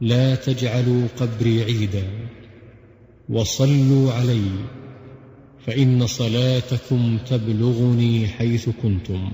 لا تجعلوا قبري عيدا وصلوا علي فإن صلاتكم تبلغني حيث كنتم